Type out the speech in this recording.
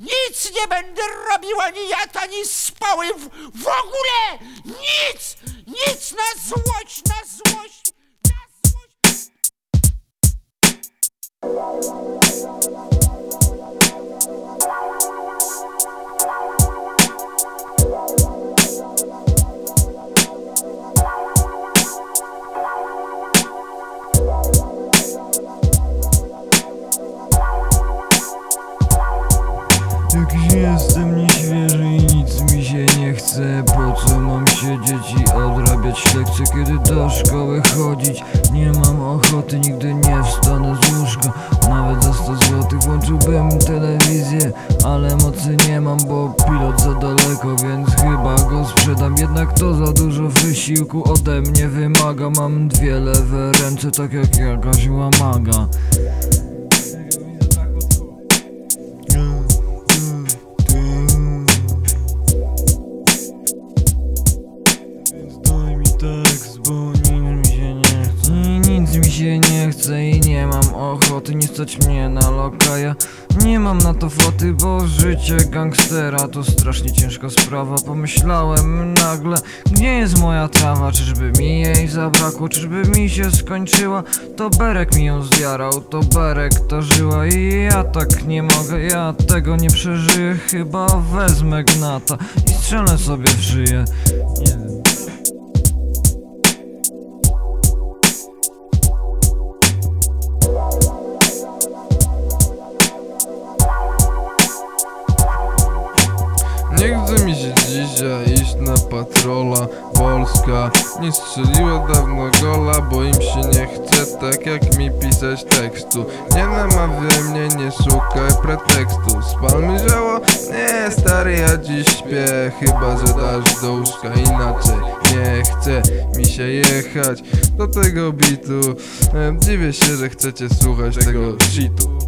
Nic nie będę robił, ani jadł, ani spały, w, w ogóle! Nic! Nic na złość, na złość, Jakiś jestem nieświeży i nic mi się nie chce. Po co mam siedzieć i odrabiać? Lekcje Kiedy do szkoły chodzić. Nie mam ochoty, nigdy nie wstanę z łóżka. Nawet za 100 złotych włączyłbym telewizję Ale mocy nie mam, bo pilot za daleko Więc chyba go sprzedam. Jednak to za dużo wysiłku ode mnie wymaga. Mam dwie lewe ręce, tak jak jakaś łamaga nie chce i nie mam ochoty Nie stać mnie na lokaja Nie mam na to foty, bo życie gangstera To strasznie ciężka sprawa. Pomyślałem nagle, gdzie jest moja trawa? Czyżby mi jej zabrakło, czyżby mi się skończyła? To Berek mi ją zjarał, to Berek to żyła I ja tak nie mogę, ja tego nie przeżyję Chyba wezmę gnata i strzelę sobie w szyję Nie chce mi się dzisiaj iść na patrola. Polska nie strzeliła dawno gola Bo im się nie chce tak jak mi pisać tekstu. Nie namawiaj mnie, nie szukaj pretekstu. Spalmy zioło? Nie stary ja dziś śpię Chyba, że dasz do łóżka inaczej. Nie chce mi się jechać do tego bitu. E, Dziwię się, że chcecie słuchać tego shitu